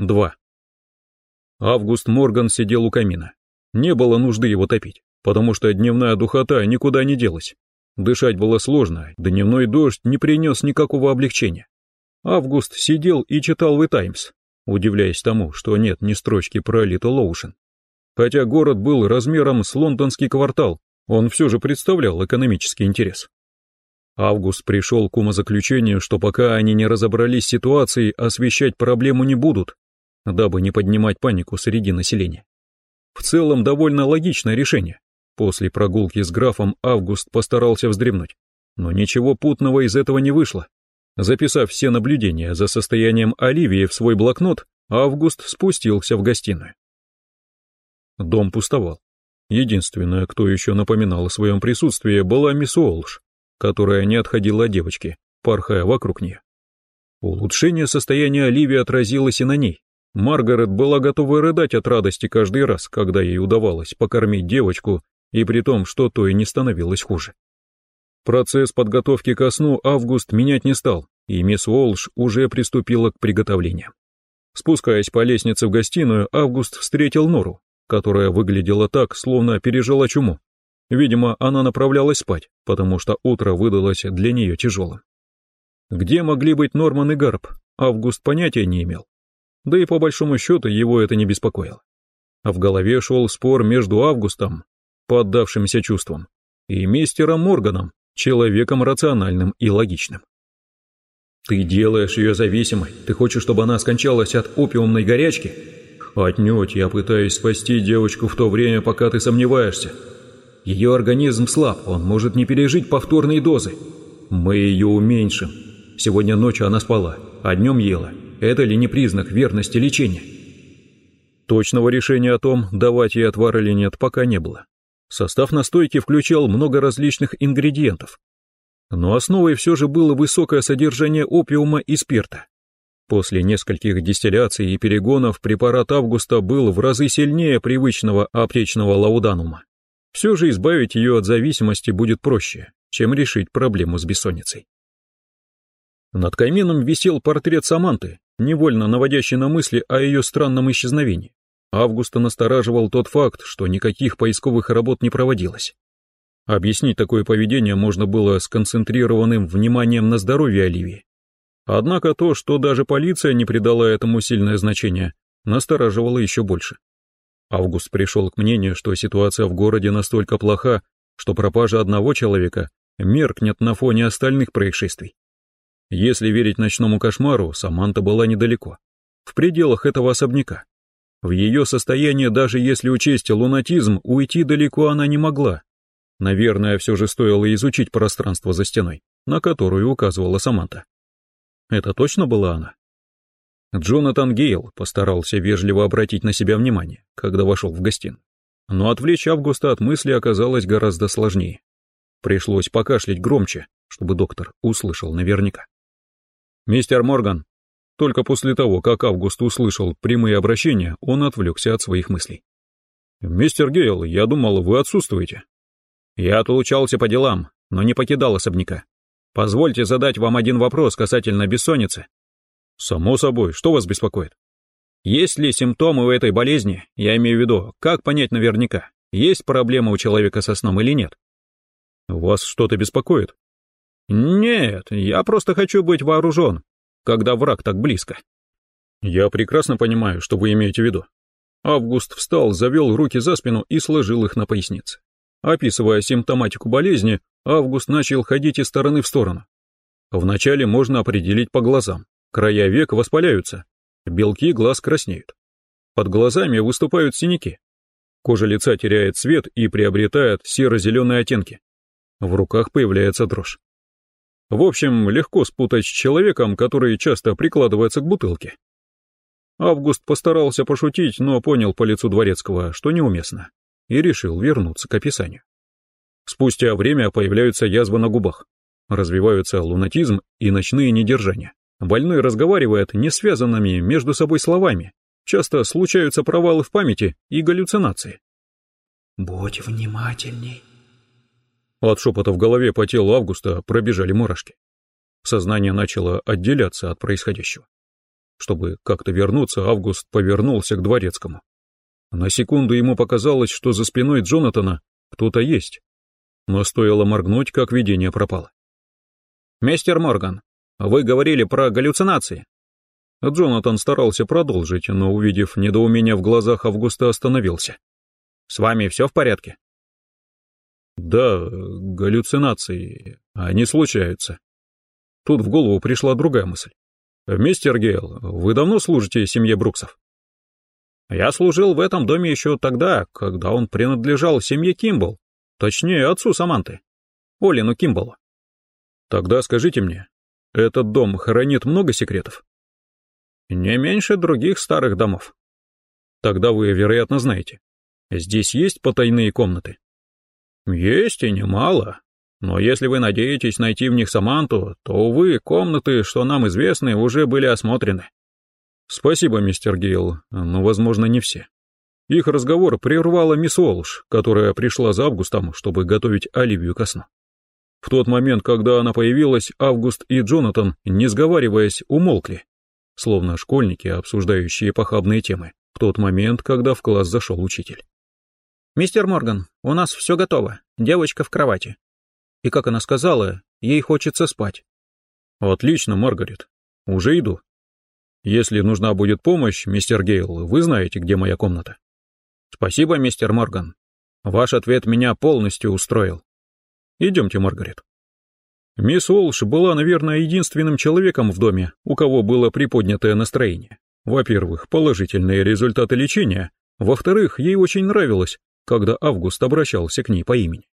2. Август Морган сидел у камина. Не было нужды его топить, потому что дневная духота никуда не делась. Дышать было сложно, дневной дождь не принес никакого облегчения. Август сидел и читал The Times, удивляясь тому, что нет ни строчки про Литл Оушен. Хотя город был размером с лондонский квартал, он все же представлял экономический интерес. Август пришел к умозаключению, что пока они не разобрались с ситуацией, освещать проблему не будут, дабы не поднимать панику среди населения. В целом довольно логичное решение. После прогулки с графом Август постарался вздремнуть, но ничего путного из этого не вышло. Записав все наблюдения за состоянием Оливии в свой блокнот, Август спустился в гостиную. Дом пустовал. Единственная, кто еще напоминал о своем присутствии, была мисс Уолш, которая не отходила от девочки, порхая вокруг нее. Улучшение состояния Оливии отразилось и на ней. Маргарет была готова рыдать от радости каждый раз, когда ей удавалось покормить девочку, и при том, что то и не становилось хуже. Процесс подготовки ко сну Август менять не стал, и мисс Уолш уже приступила к приготовлениям. Спускаясь по лестнице в гостиную, Август встретил Нору, которая выглядела так, словно пережила чуму. Видимо, она направлялась спать, потому что утро выдалось для нее тяжелым. Где могли быть Норман и Гарп, Август понятия не имел да и по большому счету его это не беспокоило. А в голове шел спор между Августом, поддавшимся чувствам, и мистером Морганом, человеком рациональным и логичным. «Ты делаешь ее зависимой, ты хочешь, чтобы она скончалась от опиумной горячки?» «Отнюдь, я пытаюсь спасти девочку в то время, пока ты сомневаешься. Ее организм слаб, он может не пережить повторные дозы. Мы ее уменьшим. Сегодня ночью она спала, а днем ела. Это ли не признак верности лечения? Точного решения о том, давать ей отвар или нет, пока не было. Состав настойки включал много различных ингредиентов. Но основой все же было высокое содержание опиума и спирта. После нескольких дистилляций и перегонов препарат Августа был в разы сильнее привычного аптечного лауданума. Все же избавить ее от зависимости будет проще, чем решить проблему с бессонницей. Над камином висел портрет Саманты, невольно наводящий на мысли о ее странном исчезновении. Августа настораживал тот факт, что никаких поисковых работ не проводилось. Объяснить такое поведение можно было сконцентрированным вниманием на здоровье Оливии. Однако то, что даже полиция не придала этому сильное значение, настораживало еще больше. Август пришел к мнению, что ситуация в городе настолько плоха, что пропажа одного человека меркнет на фоне остальных происшествий. Если верить ночному кошмару, Саманта была недалеко, в пределах этого особняка. В ее состоянии, даже если учесть лунатизм, уйти далеко она не могла. Наверное, все же стоило изучить пространство за стеной, на которую указывала Саманта. Это точно была она? Джонатан Гейл постарался вежливо обратить на себя внимание, когда вошел в гостиную. Но отвлечь Августа от мысли оказалось гораздо сложнее. Пришлось покашлять громче, чтобы доктор услышал наверняка. «Мистер Морган». Только после того, как Август услышал прямые обращения, он отвлекся от своих мыслей. «Мистер Гейл, я думал, вы отсутствуете». «Я отлучался по делам, но не покидал особняка. Позвольте задать вам один вопрос касательно бессонницы». «Само собой, что вас беспокоит?» «Есть ли симптомы у этой болезни? Я имею в виду, как понять наверняка, есть проблема у человека со сном или нет?» «Вас что-то беспокоит?» «Нет, я просто хочу быть вооружен, когда враг так близко». «Я прекрасно понимаю, что вы имеете в виду». Август встал, завел руки за спину и сложил их на пояснице. Описывая симптоматику болезни, Август начал ходить из стороны в сторону. Вначале можно определить по глазам. Края век воспаляются, белки глаз краснеют. Под глазами выступают синяки. Кожа лица теряет цвет и приобретает серо-зеленые оттенки. В руках появляется дрожь. В общем, легко спутать с человеком, который часто прикладывается к бутылке. Август постарался пошутить, но понял по лицу дворецкого, что неуместно, и решил вернуться к описанию. Спустя время появляются язвы на губах, развиваются лунатизм и ночные недержания. Больной разговаривает не связанными между собой словами, часто случаются провалы в памяти и галлюцинации. «Будь внимательней», от шепота в голове по телу Августа пробежали мурашки. Сознание начало отделяться от происходящего. Чтобы как-то вернуться, Август повернулся к дворецкому. На секунду ему показалось, что за спиной Джонатана кто-то есть, но стоило моргнуть, как видение пропало. «Мистер Морган, вы говорили про галлюцинации». Джонатан старался продолжить, но, увидев недоумение в глазах Августа, остановился. «С вами все в порядке?» «Да, галлюцинации, они случаются». Тут в голову пришла другая мысль. «Мистер Гейл, вы давно служите семье Бруксов?» «Я служил в этом доме еще тогда, когда он принадлежал семье Кимбл, точнее, отцу Саманты, Олину Кимблу». «Тогда скажите мне, этот дом хранит много секретов?» «Не меньше других старых домов». «Тогда вы, вероятно, знаете. Здесь есть потайные комнаты?» «Есть и немало. Но если вы надеетесь найти в них Саманту, то, увы, комнаты, что нам известны, уже были осмотрены». «Спасибо, мистер Гейл, но, возможно, не все». Их разговор прервала мисс Уолш, которая пришла за Августом, чтобы готовить Оливию ко сну. В тот момент, когда она появилась, Август и Джонатан, не сговариваясь, умолкли, словно школьники, обсуждающие похабные темы, в тот момент, когда в класс зашел учитель. «Мистер Морган, у нас все готово. Девочка в кровати. И, как она сказала, ей хочется спать». «Отлично, Маргарет. Уже иду. Если нужна будет помощь, мистер Гейл, вы знаете, где моя комната». «Спасибо, мистер Морган. Ваш ответ меня полностью устроил». «Идемте, Маргарет». Мисс Уолш была, наверное, единственным человеком в доме, у кого было приподнятое настроение. Во-первых, положительные результаты лечения. Во-вторых, ей очень нравилось, когда Август обращался к ней по имени.